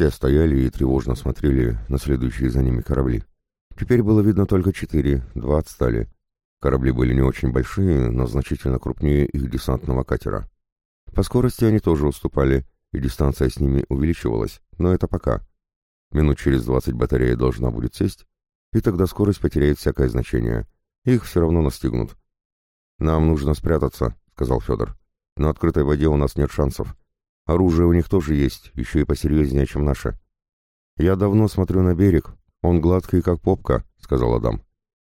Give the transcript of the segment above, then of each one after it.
Все стояли и тревожно смотрели на следующие за ними корабли. Теперь было видно только четыре, два отстали. Корабли были не очень большие, но значительно крупнее их десантного катера. По скорости они тоже уступали, и дистанция с ними увеличивалась, но это пока. Минут через двадцать батарея должна будет сесть, и тогда скорость потеряет всякое значение. Их все равно настигнут. «Нам нужно спрятаться», — сказал Федор. «На открытой воде у нас нет шансов. Оружие у них тоже есть, еще и посерьезнее, чем наше». «Я давно смотрю на берег. Он гладкий, как попка», — сказал Адам.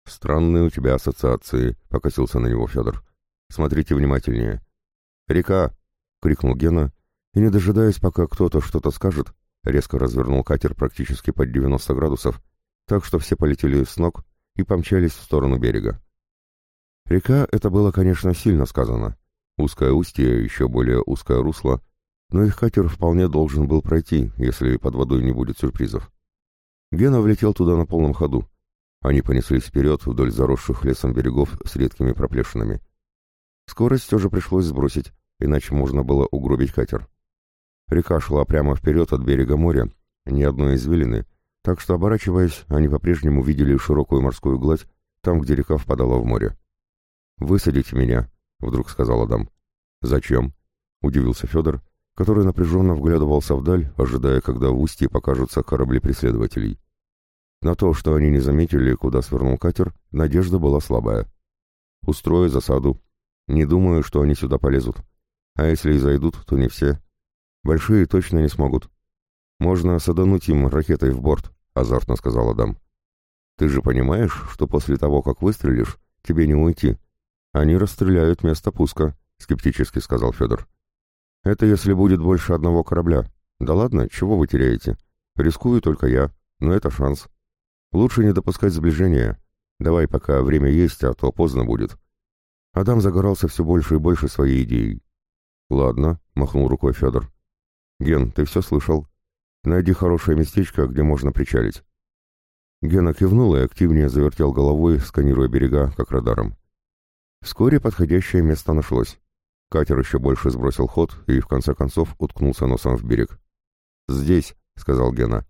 «Странные у тебя ассоциации», — покосился на него Федор. «Смотрите внимательнее». «Река!» — крикнул Гена, и, не дожидаясь, пока кто-то что-то скажет, резко развернул катер практически под 90 градусов, так что все полетели с ног и помчались в сторону берега. Река — это было, конечно, сильно сказано. Узкое устье, еще более узкое русло, но их катер вполне должен был пройти, если под водой не будет сюрпризов. Гена влетел туда на полном ходу. Они понеслись вперед вдоль заросших лесом берегов с редкими проплешинами. Скорость все же пришлось сбросить, иначе можно было угробить катер. Река шла прямо вперед от берега моря, ни одной извилины, так что, оборачиваясь, они по-прежнему видели широкую морскую гладь, там, где река впадала в море. «Высадите меня», — вдруг сказал Адам. «Зачем?» — удивился Федор, который напряженно вглядывался вдаль, ожидая, когда в устье покажутся корабли преследователей. На то, что они не заметили, куда свернул катер, надежда была слабая. «Устрою засаду. Не думаю, что они сюда полезут. А если и зайдут, то не все. Большие точно не смогут. Можно садануть им ракетой в борт», — азартно сказал Адам. «Ты же понимаешь, что после того, как выстрелишь, тебе не уйти. Они расстреляют место пуска», — скептически сказал Федор. «Это если будет больше одного корабля. Да ладно, чего вы теряете? Рискую только я, но это шанс. Лучше не допускать сближения. Давай, пока время есть, а то поздно будет». Адам загорался все больше и больше своей идеей. «Ладно», — махнул рукой Федор. «Ген, ты все слышал? Найди хорошее местечко, где можно причалить». Гена кивнул и активнее завертел головой, сканируя берега, как радаром. Вскоре подходящее место нашлось. Катер еще больше сбросил ход и, в конце концов, уткнулся носом в берег. «Здесь», — сказал Гена.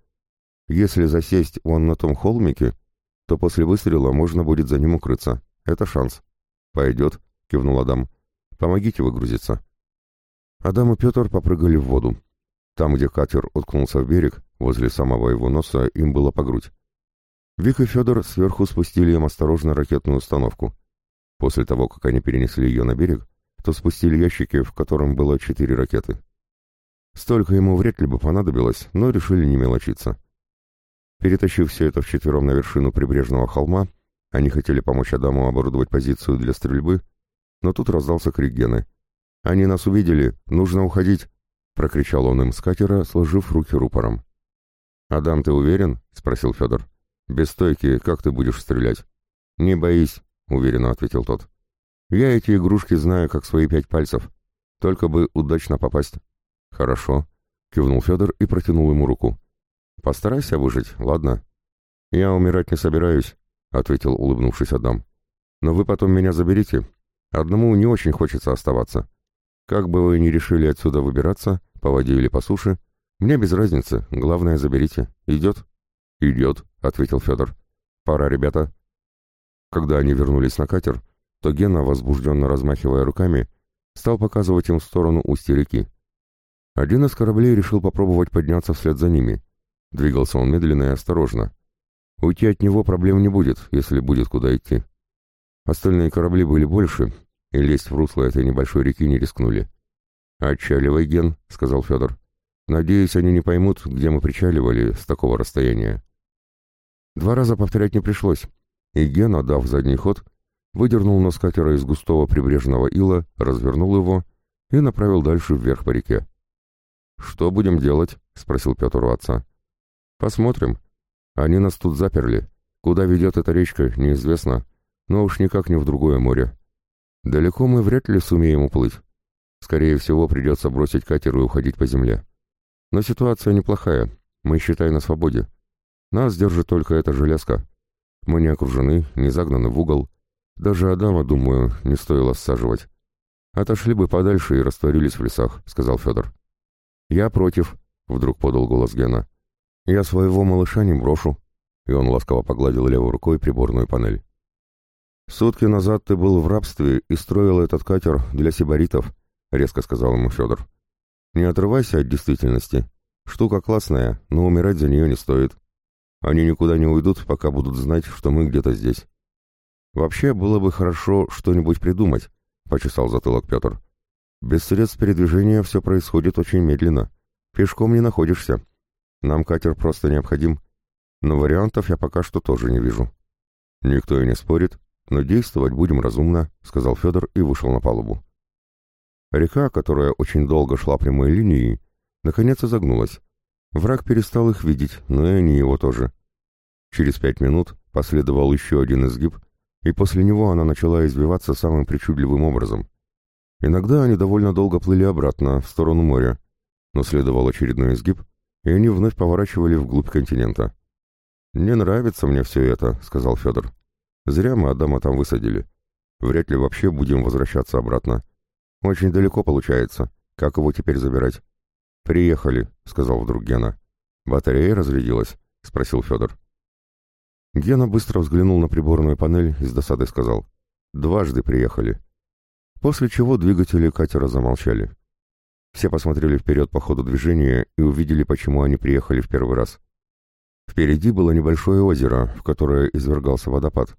«Если засесть вон на том холмике, то после выстрела можно будет за ним укрыться. Это шанс». «Пойдет», — кивнул Адам. «Помогите выгрузиться». Адам и Петр попрыгали в воду. Там, где катер уткнулся в берег, возле самого его носа, им было по грудь. Вик и Федор сверху спустили им осторожно ракетную установку. После того, как они перенесли ее на берег, то спустили ящики, в котором было четыре ракеты. Столько ему вряд ли бы понадобилось, но решили не мелочиться. Перетащив все это вчетвером на вершину прибрежного холма, они хотели помочь Адаму оборудовать позицию для стрельбы, но тут раздался крик Гены. «Они нас увидели! Нужно уходить!» — прокричал он им с катера, сложив руки рупором. «Адам, ты уверен?» — спросил Федор. «Без стойки как ты будешь стрелять?» «Не боись», — уверенно ответил тот. «Я эти игрушки знаю как свои пять пальцев. Только бы удачно попасть». «Хорошо», — кивнул Федор и протянул ему руку. «Постарайся выжить, ладно?» «Я умирать не собираюсь», — ответил, улыбнувшись Адам. «Но вы потом меня заберите. Одному не очень хочется оставаться. Как бы вы ни решили отсюда выбираться, по воде или по суше, мне без разницы, главное заберите. Идет?» «Идет», — ответил Федор. «Пора, ребята». Когда они вернулись на катер, то Гена, возбужденно размахивая руками, стал показывать им в сторону устья реки. Один из кораблей решил попробовать подняться вслед за ними. Двигался он медленно и осторожно. Уйти от него проблем не будет, если будет куда идти. Остальные корабли были больше, и лезть в русло этой небольшой реки не рискнули. «Отчаливай, Ген», — сказал Федор. «Надеюсь, они не поймут, где мы причаливали с такого расстояния». Два раза повторять не пришлось, и Ген, отдав задний ход, выдернул нос катера из густого прибрежного ила, развернул его и направил дальше вверх по реке. «Что будем делать?» — спросил Петр у отца. «Посмотрим. Они нас тут заперли. Куда ведет эта речка, неизвестно, но уж никак не в другое море. Далеко мы вряд ли сумеем уплыть. Скорее всего, придется бросить катер и уходить по земле. Но ситуация неплохая. Мы, считай, на свободе. Нас держит только эта железка. Мы не окружены, не загнаны в угол. Даже Адама, думаю, не стоило саживать. Отошли бы подальше и растворились в лесах, сказал Федор. Я против, вдруг подал голос Гена. Я своего малыша не брошу, и он ласково погладил левой рукой приборную панель. «Сутки назад ты был в рабстве и строил этот катер для сибаритов», — резко сказал ему Федор. «Не отрывайся от действительности. Штука классная, но умирать за нее не стоит. Они никуда не уйдут, пока будут знать, что мы где-то здесь». «Вообще, было бы хорошо что-нибудь придумать», — почесал затылок Петр. «Без средств передвижения все происходит очень медленно. Пешком не находишься. Нам катер просто необходим, но вариантов я пока что тоже не вижу». «Никто и не спорит, но действовать будем разумно», — сказал Федор и вышел на палубу. Река, которая очень долго шла прямой линией, наконец изогнулась. Враг перестал их видеть, но и они его тоже. Через пять минут последовал еще один изгиб, и после него она начала извиваться самым причудливым образом. Иногда они довольно долго плыли обратно, в сторону моря, но следовал очередной изгиб, и они вновь поворачивали вглубь континента. «Не нравится мне все это», — сказал Федор. Зря мы Адама там высадили. Вряд ли вообще будем возвращаться обратно. Очень далеко получается. Как его теперь забирать? Приехали, сказал вдруг Гена. Батарея разрядилась? Спросил Федор. Гена быстро взглянул на приборную панель и с досадой сказал. Дважды приехали. После чего двигатели катера замолчали. Все посмотрели вперед по ходу движения и увидели, почему они приехали в первый раз. Впереди было небольшое озеро, в которое извергался водопад.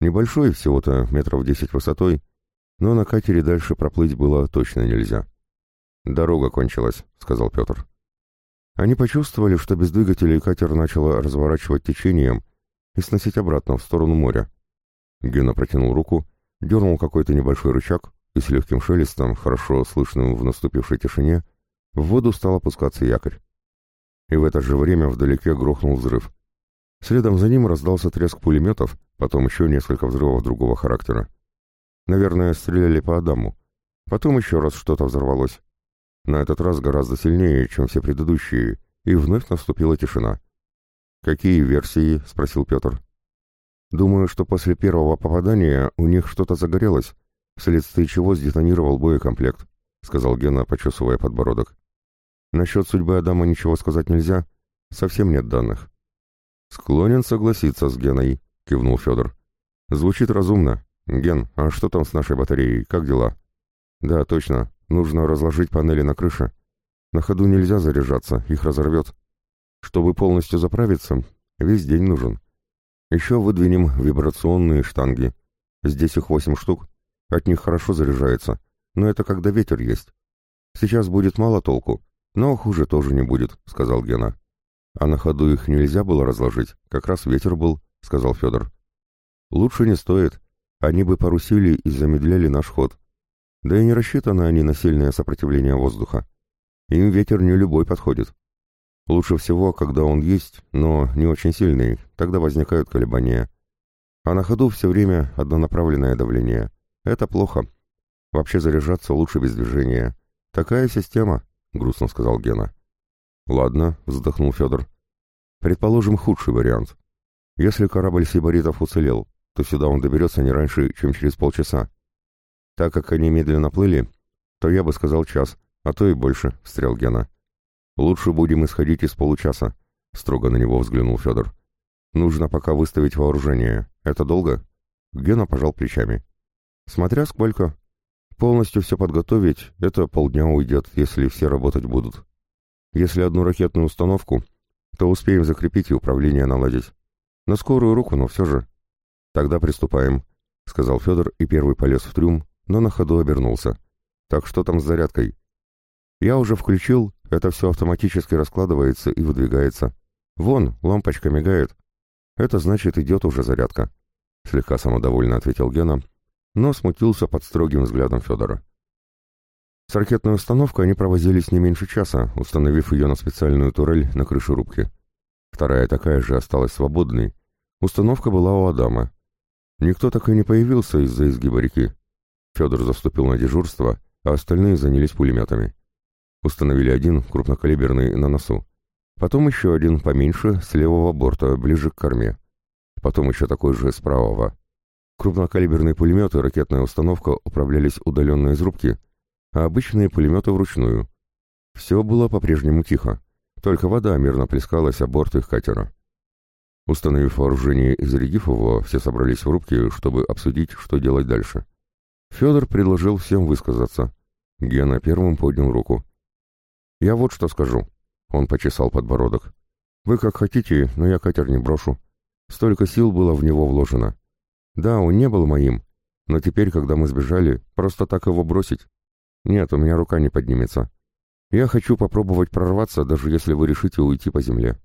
Небольшой, всего-то метров десять высотой, но на катере дальше проплыть было точно нельзя. «Дорога кончилась», — сказал Петр. Они почувствовали, что без двигателей катер начало разворачивать течением и сносить обратно в сторону моря. Гена протянул руку, дернул какой-то небольшой рычаг, и с легким шелестом, хорошо слышным в наступившей тишине, в воду стал опускаться якорь. И в это же время вдалеке грохнул взрыв. Следом за ним раздался треск пулеметов, потом еще несколько взрывов другого характера. Наверное, стреляли по Адаму. Потом еще раз что-то взорвалось. На этот раз гораздо сильнее, чем все предыдущие, и вновь наступила тишина. «Какие версии?» — спросил Петр. «Думаю, что после первого попадания у них что-то загорелось, вследствие чего сдетонировал боекомплект», — сказал Гена, почесывая подбородок. «Насчет судьбы Адама ничего сказать нельзя, совсем нет данных». «Склонен согласиться с Геной», — кивнул Федор. «Звучит разумно. Ген, а что там с нашей батареей? Как дела?» «Да, точно. Нужно разложить панели на крыше. На ходу нельзя заряжаться, их разорвет. Чтобы полностью заправиться, весь день нужен. Еще выдвинем вибрационные штанги. Здесь их восемь штук. От них хорошо заряжается, но это когда ветер есть. Сейчас будет мало толку, но хуже тоже не будет», — сказал Гена. «А на ходу их нельзя было разложить, как раз ветер был», — сказал Федор. «Лучше не стоит. Они бы порусили и замедляли наш ход. Да и не рассчитаны они на сильное сопротивление воздуха. Им ветер не любой подходит. Лучше всего, когда он есть, но не очень сильный, тогда возникают колебания. А на ходу все время однонаправленное давление. Это плохо. Вообще заряжаться лучше без движения. Такая система, — грустно сказал Гена. «Ладно», — вздохнул Федор. «Предположим худший вариант. Если корабль сибаритов уцелел, то сюда он доберется не раньше, чем через полчаса. Так как они медленно плыли, то я бы сказал час, а то и больше», — встрял Гена. «Лучше будем исходить из получаса», — строго на него взглянул Федор. «Нужно пока выставить вооружение. Это долго?» Гена пожал плечами. «Смотря сколько. Полностью все подготовить — это полдня уйдет, если все работать будут. Если одну ракетную установку, то успеем закрепить и управление наладить. На скорую руку, но все же. Тогда приступаем, — сказал Федор и первый полез в трюм, но на ходу обернулся. Так что там с зарядкой? Я уже включил, это все автоматически раскладывается и выдвигается. Вон, лампочка мигает. Это значит, идет уже зарядка. Слегка самодовольно ответил Гена, но смутился под строгим взглядом Федора. С ракетной установкой они провозились не меньше часа, установив ее на специальную турель на крыше рубки. Вторая такая же осталась свободной. Установка была у Адама. Никто так и не появился из-за изгиба реки. Федор заступил на дежурство, а остальные занялись пулеметами. Установили один, крупнокалиберный, на носу. Потом еще один поменьше, с левого борта, ближе к корме. Потом еще такой же с правого. Крупнокалиберные пулеметы и ракетная установка управлялись удаленно из рубки, а обычные пулеметы вручную. Все было по-прежнему тихо. только вода мирно плескалась о борт их катера. Установив вооружение и зарядив его, все собрались в рубке, чтобы обсудить, что делать дальше. Федор предложил всем высказаться. Гена первым поднял руку. «Я вот что скажу», — он почесал подбородок. «Вы как хотите, но я катер не брошу. Столько сил было в него вложено. Да, он не был моим, но теперь, когда мы сбежали, просто так его бросить? Нет, у меня рука не поднимется. Я хочу попробовать прорваться, даже если вы решите уйти по земле.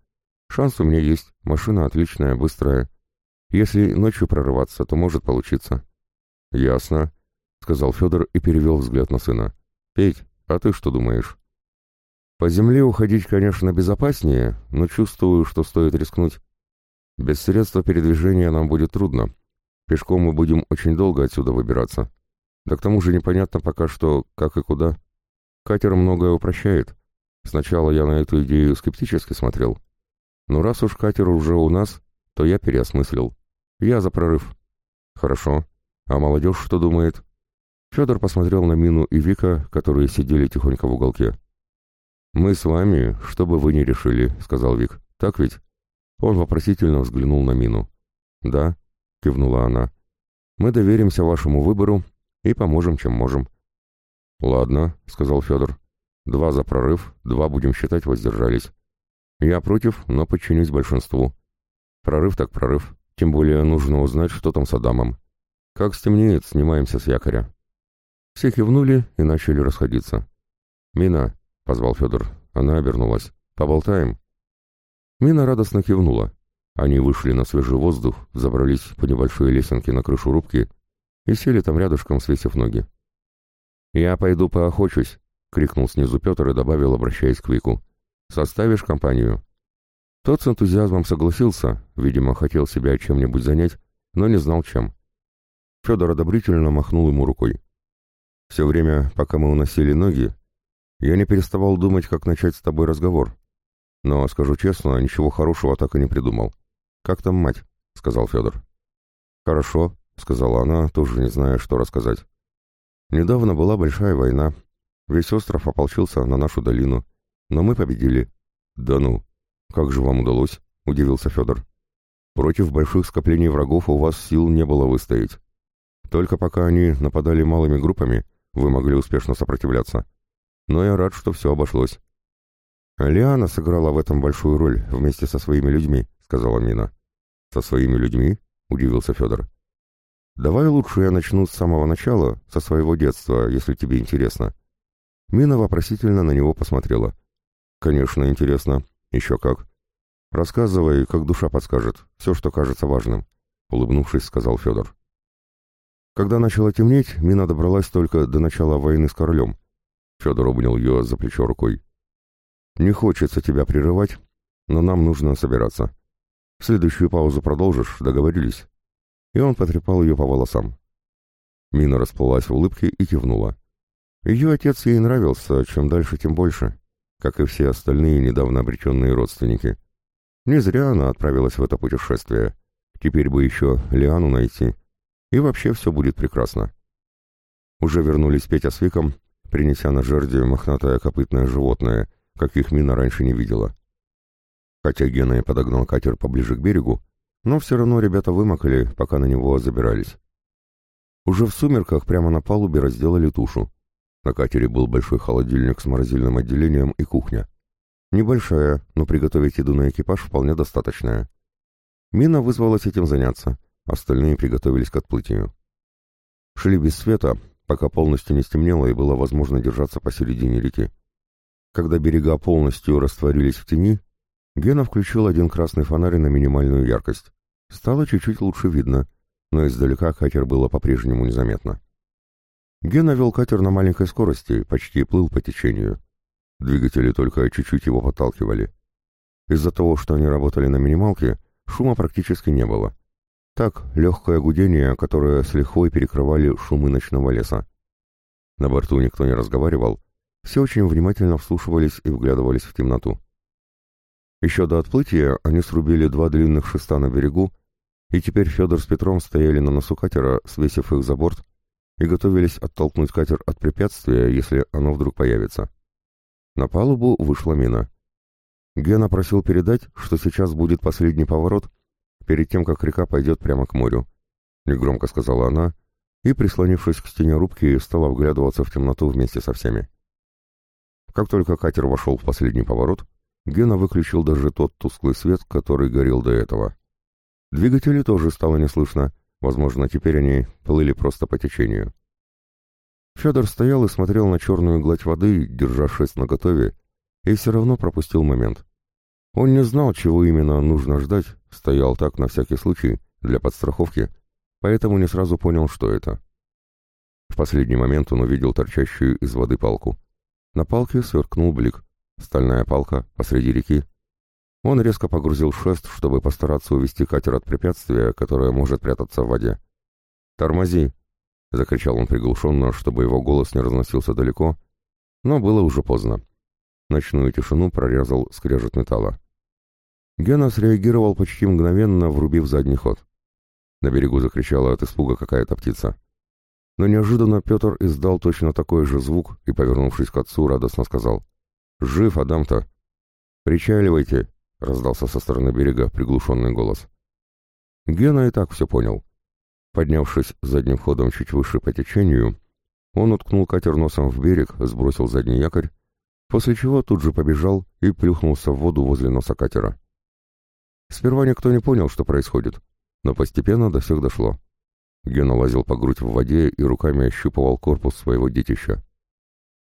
Шанс у меня есть, машина отличная, быстрая. Если ночью прорываться, то может получиться». «Ясно», — сказал Федор и перевел взгляд на сына. «Петь, а ты что думаешь?» «По земле уходить, конечно, безопаснее, но чувствую, что стоит рискнуть. Без средства передвижения нам будет трудно. Пешком мы будем очень долго отсюда выбираться. Да к тому же непонятно пока что, как и куда. Катер многое упрощает. Сначала я на эту идею скептически смотрел. Но раз уж катер уже у нас, то я переосмыслил. Я за прорыв. Хорошо. А молодежь что думает? Федор посмотрел на Мину и Вика, которые сидели тихонько в уголке. «Мы с вами, что бы вы ни решили», — сказал Вик. «Так ведь?» Он вопросительно взглянул на Мину. «Да», — кивнула она. «Мы доверимся вашему выбору и поможем, чем можем». «Ладно», — сказал Федор. «Два за прорыв, два, будем считать, воздержались. Я против, но подчинюсь большинству. Прорыв так прорыв, тем более нужно узнать, что там с Адамом. Как стемнеет, снимаемся с якоря». Все кивнули и начали расходиться. «Мина», — позвал Федор, — она обернулась. «Поболтаем?» Мина радостно кивнула. Они вышли на свежий воздух, забрались по небольшой лесенке на крышу рубки и сели там рядышком, свесив ноги. «Я пойду поохочусь», — крикнул снизу Петр и добавил, обращаясь к Вику. «Составишь компанию?» Тот с энтузиазмом согласился, видимо, хотел себя чем-нибудь занять, но не знал чем. Федор одобрительно махнул ему рукой. Все время, пока мы уносили ноги, я не переставал думать, как начать с тобой разговор. Но, скажу честно, ничего хорошего так и не придумал. «Как там мать?» — сказал Федор. «Хорошо», — сказала она, тоже не зная, что рассказать. «Недавно была большая война. Весь остров ополчился на нашу долину. Но мы победили». «Да ну! Как же вам удалось?» — удивился Федор. «Против больших скоплений врагов у вас сил не было выстоять. Только пока они нападали малыми группами, вы могли успешно сопротивляться. Но я рад, что все обошлось. «Лиана сыграла в этом большую роль вместе со своими людьми», — сказала Мина. «Со своими людьми?» — удивился Федор. «Давай лучше я начну с самого начала, со своего детства, если тебе интересно». Мина вопросительно на него посмотрела. «Конечно, интересно. Еще как. Рассказывай, как душа подскажет, все, что кажется важным», — улыбнувшись, сказал Федор. Когда начало темнеть, Мина добралась только до начала войны с королем. Федор обнял ее за плечо рукой. «Не хочется тебя прерывать, но нам нужно собираться. Следующую паузу продолжишь, договорились?» И он потрепал ее по волосам. Мина расплылась в улыбке и кивнула. Ее отец ей нравился, чем дальше, тем больше, как и все остальные недавно обреченные родственники. Не зря она отправилась в это путешествие. Теперь бы еще Лиану найти. И вообще все будет прекрасно. Уже вернулись Петя с Виком, принеся на жерди мохнатое копытное животное — каких Мина раньше не видела. Хотя Гена и подогнал катер поближе к берегу, но все равно ребята вымокли, пока на него забирались. Уже в сумерках прямо на палубе разделали тушу. На катере был большой холодильник с морозильным отделением и кухня. Небольшая, но приготовить еду на экипаж вполне достаточная. Мина вызвалась этим заняться, остальные приготовились к отплытию. Шли без света, пока полностью не стемнело и было возможно держаться посередине реки. Когда берега полностью растворились в тени, Гена включил один красный фонарь на минимальную яркость. Стало чуть-чуть лучше видно, но издалека катер было по-прежнему незаметно. Гена вел катер на маленькой скорости, почти плыл по течению. Двигатели только чуть-чуть его подталкивали. Из-за того, что они работали на минималке, шума практически не было. Так, легкое гудение, которое с лихвой перекрывали шумы ночного леса. На борту никто не разговаривал, все очень внимательно вслушивались и вглядывались в темноту. Еще до отплытия они срубили два длинных шеста на берегу, и теперь Федор с Петром стояли на носу катера, свесив их за борт, и готовились оттолкнуть катер от препятствия, если оно вдруг появится. На палубу вышла мина. Гена просил передать, что сейчас будет последний поворот, перед тем, как река пойдет прямо к морю. Негромко сказала она, и, прислонившись к стене рубки, стала вглядываться в темноту вместе со всеми. Как только катер вошел в последний поворот, Гена выключил даже тот тусклый свет, который горел до этого. Двигатели тоже стало не слышно, возможно, теперь они плыли просто по течению. Федор стоял и смотрел на черную гладь воды, держа шесть наготове, и все равно пропустил момент. Он не знал, чего именно нужно ждать, стоял так на всякий случай, для подстраховки, поэтому не сразу понял, что это. В последний момент он увидел торчащую из воды палку. На палке сверкнул блик. Стальная палка посреди реки. Он резко погрузил шест, чтобы постараться увести катер от препятствия, которое может прятаться в воде. «Тормози!» — закричал он приглушенно, чтобы его голос не разносился далеко, но было уже поздно. Ночную тишину прорезал скрежет металла. Гена среагировал почти мгновенно, врубив задний ход. На берегу закричала от испуга какая-то птица. Но неожиданно Петр издал точно такой же звук и, повернувшись к отцу, радостно сказал. «Жив, Адам-то!» «Причаливайте!» — раздался со стороны берега приглушенный голос. Гена и так все понял. Поднявшись задним ходом чуть выше по течению, он уткнул катер носом в берег, сбросил задний якорь, после чего тут же побежал и плюхнулся в воду возле носа катера. Сперва никто не понял, что происходит, но постепенно до всех дошло. Гена лазил по грудь в воде и руками ощупывал корпус своего детища.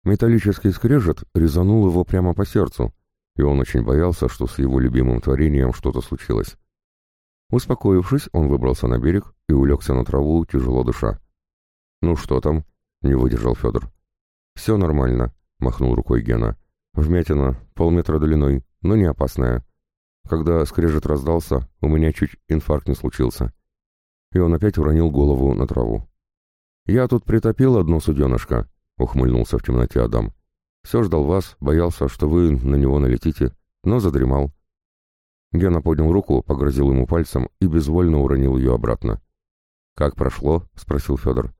Металлический скрежет резанул его прямо по сердцу, и он очень боялся, что с его любимым творением что-то случилось. Успокоившись, он выбрался на берег и улегся на траву, тяжело дыша. «Ну что там?» — не выдержал Федор. «Все нормально», — махнул рукой Гена. «Вмятина, полметра длиной, но не опасная. Когда скрежет раздался, у меня чуть инфаркт не случился и он опять уронил голову на траву. «Я тут притопил одно суденышко», — ухмыльнулся в темноте Адам. «Все ждал вас, боялся, что вы на него налетите, но задремал». Гена поднял руку, погрозил ему пальцем и безвольно уронил ее обратно. «Как прошло?» — спросил Федор.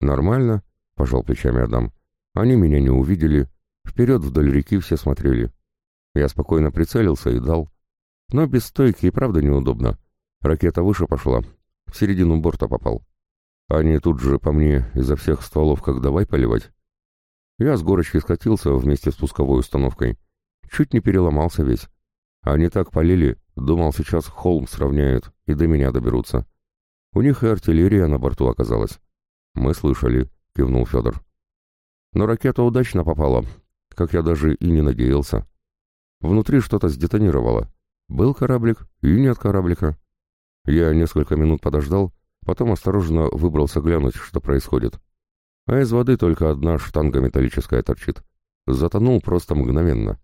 «Нормально», — пожал плечами Адам. «Они меня не увидели. Вперед вдоль реки все смотрели. Я спокойно прицелился и дал. Но без стойки и правда неудобно. Ракета выше пошла, в середину борта попал. Они тут же по мне изо всех стволов как давай поливать. Я с горочки скатился вместе с пусковой установкой. Чуть не переломался весь. Они так полили, думал, сейчас холм сравняют и до меня доберутся. У них и артиллерия на борту оказалась. Мы слышали, кивнул Федор. Но ракета удачно попала, как я даже и не надеялся. Внутри что-то сдетонировало. Был кораблик и нет кораблика. Я несколько минут подождал, потом осторожно выбрался глянуть, что происходит. А из воды только одна штанга металлическая торчит. Затонул просто мгновенно.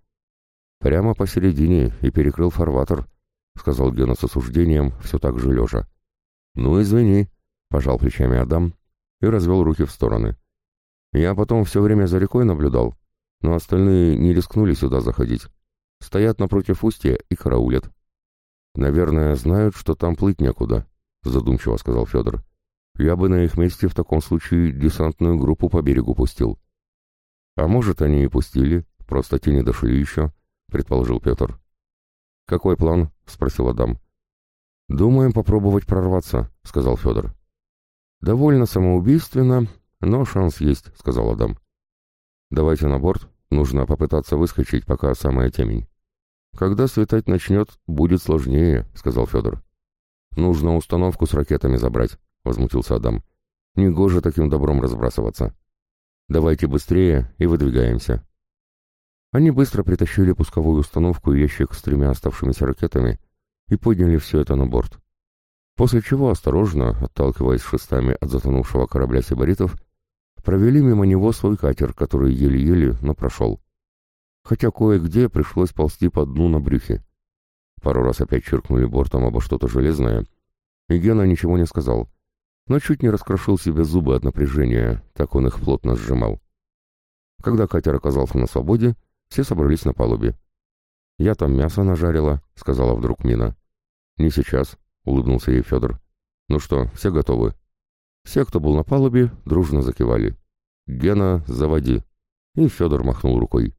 Прямо посередине и перекрыл фарватер, сказал Гена с осуждением, все так же лежа. Ну, извини, пожал плечами Адам и развел руки в стороны. Я потом все время за рекой наблюдал, но остальные не рискнули сюда заходить. Стоят напротив устья и караулят. «Наверное, знают, что там плыть некуда», — задумчиво сказал Федор. «Я бы на их месте в таком случае десантную группу по берегу пустил». «А может, они и пустили, просто те не дошли еще», — предположил Петр. «Какой план?» — спросил Адам. «Думаем попробовать прорваться», — сказал Федор. «Довольно самоубийственно, но шанс есть», — сказал Адам. «Давайте на борт, нужно попытаться выскочить, пока самая темень». «Когда светать начнет, будет сложнее», — сказал Федор. «Нужно установку с ракетами забрать», — возмутился Адам. «Негоже таким добром разбрасываться. Давайте быстрее и выдвигаемся». Они быстро притащили пусковую установку и ящик с тремя оставшимися ракетами и подняли все это на борт. После чего, осторожно, отталкиваясь шестами от затонувшего корабля сибаритов, провели мимо него свой катер, который еле-еле, но прошел хотя кое-где пришлось ползти по дну на брюхе. Пару раз опять чиркнули бортом обо что-то железное, и Гена ничего не сказал, но чуть не раскрошил себе зубы от напряжения, так он их плотно сжимал. Когда катер оказался на свободе, все собрались на палубе. «Я там мясо нажарила», — сказала вдруг Мина. «Не сейчас», — улыбнулся ей Федор. «Ну что, все готовы?» Все, кто был на палубе, дружно закивали. «Гена, заводи!» И Федор махнул рукой.